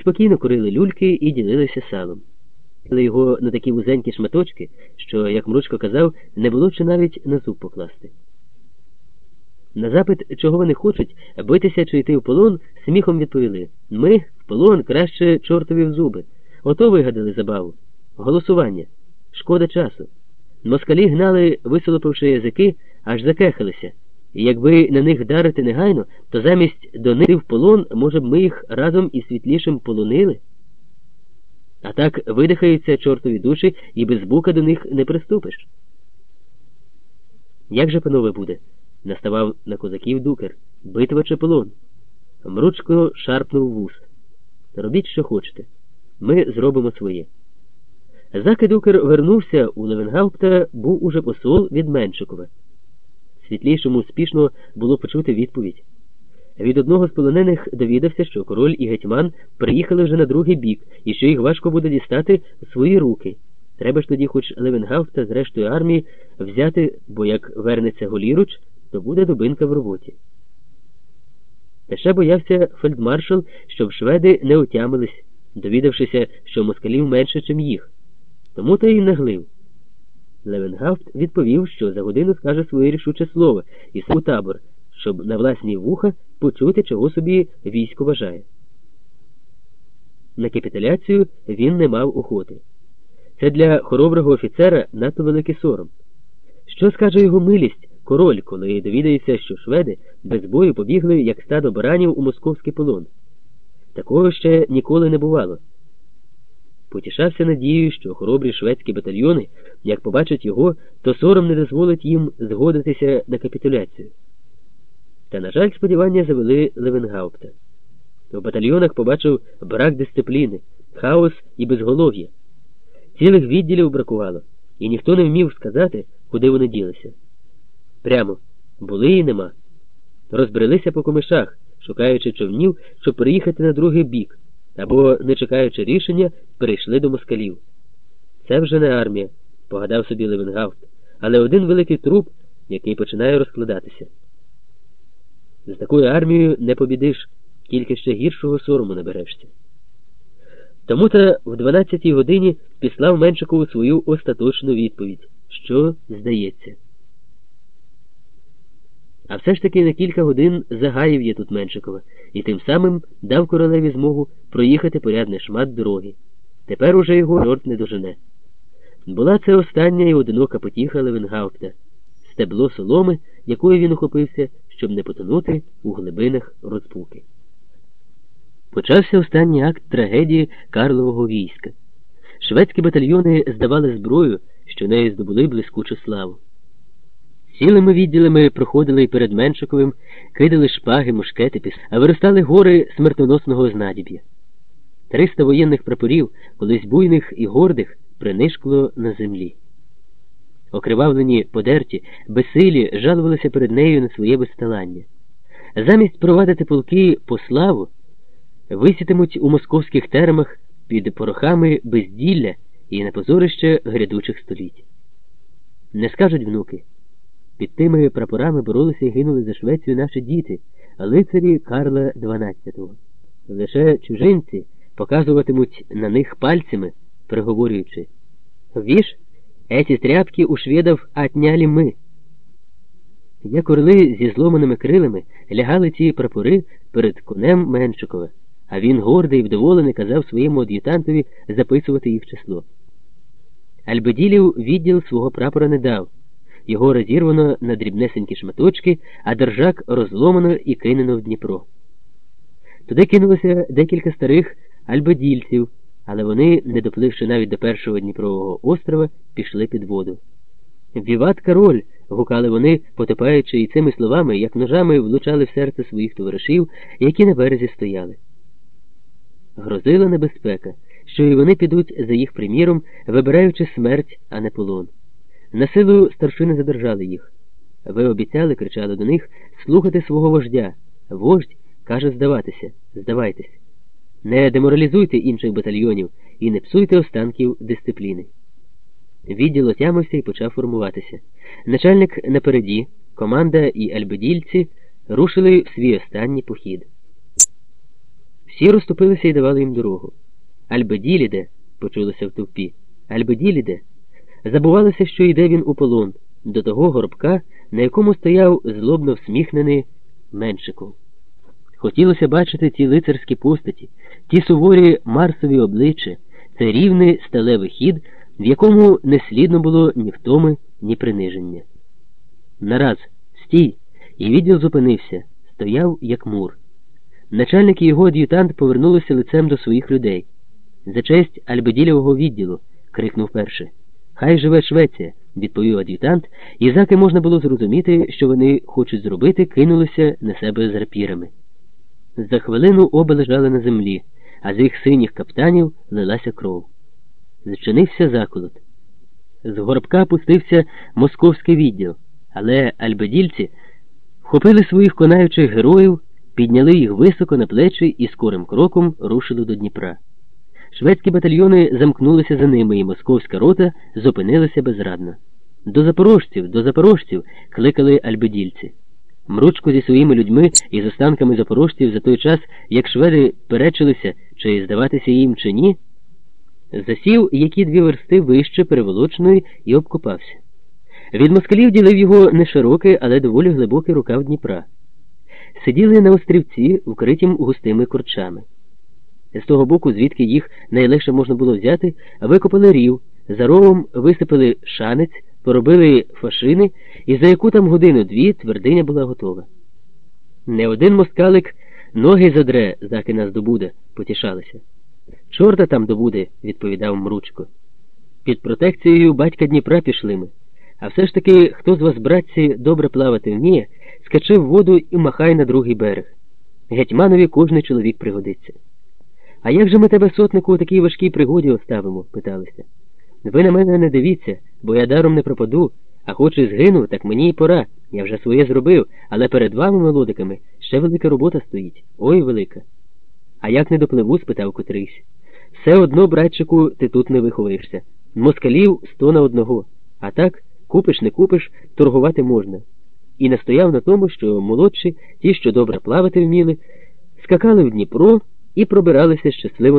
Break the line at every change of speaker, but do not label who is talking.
Спокійно курили люльки і ділилися салом. Але його на такі вузенькі шматочки, що, як Мручко казав, не було чи навіть на зуб покласти. На запит, чого вони хочуть, битися чи йти в полон, сміхом відповіли ми в полон краще чортові в зуби. Ото вигадали забаву. Голосування. Шкода часу. Москалі гнали, висолопивши язики, аж закехалися. Якби на них вдарити негайно, то замість донити в полон, може б ми їх разом із світлішим полонили. А так видихаються чортові душі і без бука до них не приступиш. Як же, панове, буде? наставав на козаків дукер. Битва чи полон? Мручко шарпнув вус. Робіть, що хочете. Ми зробимо своє. Заки дукер вернувся у Левенгаупта, був уже посол від Меншикова. Світлішому успішно було почути відповідь. Від одного з полонених довідався, що король і гетьман приїхали вже на другий бік і що їх важко буде дістати в свої руки. Треба ж тоді, хоч Левенгафта з рештою армії взяти, бо як вернеться голіруч, то буде дубинка в роботі. Та ще боявся фельдмаршал, щоб шведи не отямились, довідавшися, що москалів менше, чим їх. Тому то й наглив. Левенгафт відповів, що за годину скаже своє рішуче слово і у табор, щоб на власні вуха почути, чого собі військо бажає. На капітуляцію він не мав охоти. Це для хороброго офіцера надто великий сором. Що скаже його милість, король, коли довідається, що шведи без бою побігли, як стадо баранів у московський полон? Такого ще ніколи не бувало. Потішався надією, що хоробрі шведські батальйони, як побачать його, то сором не дозволить їм згодитися на капітуляцію. Та, на жаль, сподівання завели Левенгаупта. В батальйонах побачив брак дисципліни, хаос і безголов'я. Цілих відділів бракувало, і ніхто не вмів сказати, куди вони ділися. Прямо були і нема. Розбрелися по комишах, шукаючи човнів, щоб переїхати на другий бік, або, не чекаючи рішення, перейшли до москалів. Це вже не армія, погадав собі Левенгаут, але один великий труп, який починає розкладатися. З такою армією не побідиш, тільки ще гіршого сорому наберешся. Тому то в 12-й годині післав Меншикову свою остаточну відповідь, що здається. А все ж таки на кілька годин загаїв я тут Меншикова і тим самим дав королеві змогу проїхати порядний шмат дороги. Тепер уже його чорт не дожене. Була це остання і одинока потіха Левенгаупта, стебло соломи, якою він ухопився, щоб не потонути у глибинах розпуки. Почався останній акт трагедії Карлового війська. Шведські батальйони здавали зброю, що нею здобули блискучу славу. Цілими відділами проходили перед Меншиковим, кидали шпаги, мушкети, піс, а виростали гори смертоносного знадіб'я. Триста воєнних прапорів, колись буйних і гордих, принишкло на землі. Окривавлені, подерті, безсилі жалувалися перед нею на своє безсталання. Замість провадити полки по славу, висітимуть у московських термах під порохами безділля і непозорище грядучих століть. Не скажуть внуки. Під тими прапорами боролися і гинули за Швецію наші діти, лицарі Карла XII. Лише чужинці показуватимуть на них пальцями, приговорюючи Віж, еті тряпки у шведов отняли ми. Як орли зі зломаними крилами лягали ці прапори перед конем Меншикова, а він гордий і вдоволений казав своєму ад'ютантові записувати їх число. Альбеділів відділ свого прапора не дав. Його розірвано на дрібнесенькі шматочки, а держак розломано і кинено в Дніпро. Туди кинулося декілька старих альбедільців, але вони, не допливши навіть до першого Дніпрового острова, пішли під воду. Віват король! гукали вони, потопаючи і цими словами, як ножами влучали в серце своїх товаришів, які на березі стояли. Грозила небезпека, що і вони підуть за їх приміром, вибираючи смерть, а не полон. На силу старшини задержали їх. Ви обіцяли, кричали до них, слухати свого вождя. Вождь каже здаватися, здавайтесь. Не деморалізуйте інших батальйонів і не псуйте останків дисципліни. Відділ отямився і почав формуватися. Начальник напереді, команда і альбедільці рушили в свій останній похід. Всі розступилися і давали їм дорогу. Альбеділіде, почулося в товпі. Альбеділіде. Забувалося, що йде він у полон, до того горбка, на якому стояв злобно всміхнений Меншиков. Хотілося бачити ті лицарські постаті, ті суворі марсові обличчя, це рівний сталевий хід, в якому не слідно було ні втоми, ні приниження. Нараз, стій, і відділ зупинився, стояв, як мур. Начальник і його ад'ютант повернулися лицем до своїх людей. За честь Альбеділєвого відділу, крикнув перший. Хай живе Швеція, відповів ад'ютант, і заки можна було зрозуміти, що вони хочуть зробити, кинулися на себе з рапірами. За хвилину оба лежали на землі, а з їх синіх каптанів лилася кров. Зчинився заколот. З горбка пустився московський відділ, але альбедільці вхопили своїх конаючих героїв, підняли їх високо на плечі і скорим кроком рушили до Дніпра. Шведські батальйони замкнулися за ними, і московська рота зупинилася безрадно. До запорожців, до запорожців кликали альбедільці. Мручко зі своїми людьми і з останками запорожців за той час, як шведи перечилися, чи здаватися їм, чи ні, засів які дві версти вище переволочної і обкопався. Від москалів ділив його не широкий, але доволі глибокий рукав Дніпра. Сиділи на острівці, вкритім густими корчами. З того боку, звідки їх найлегше можна було взяти, викопали рів, за ровом висипали шанець, поробили фашини, і за яку там годину-дві твердиня була готова. Не один москалик ноги задре, заки нас добуде, потішалися. Чорта там добуде, відповідав Мручко. Під протекцією батька Дніпра пішли ми. А все ж таки, хто з вас, братці, добре плавати вміє, скачи в воду і махай на другий берег. Гетьманові кожний чоловік пригодиться. А як же ми тебе, сотнику, у такій важкій пригоді оставимо? питалися. Ви на мене не дивіться, бо я даром не пропаду, а хоч і згину, так мені й пора. Я вже своє зробив, але перед вами, мелодиками, ще велика робота стоїть. Ой велика. А як не допливу? спитав котрийсь. Все одно, братчику, ти тут не виховаєшся. Москалів сто на одного. А так, купиш, не купиш, торгувати можна. І настояв на тому, що молодші, ті, що добре плавати вміли, скакали в Дніпро і пробиралися щасливо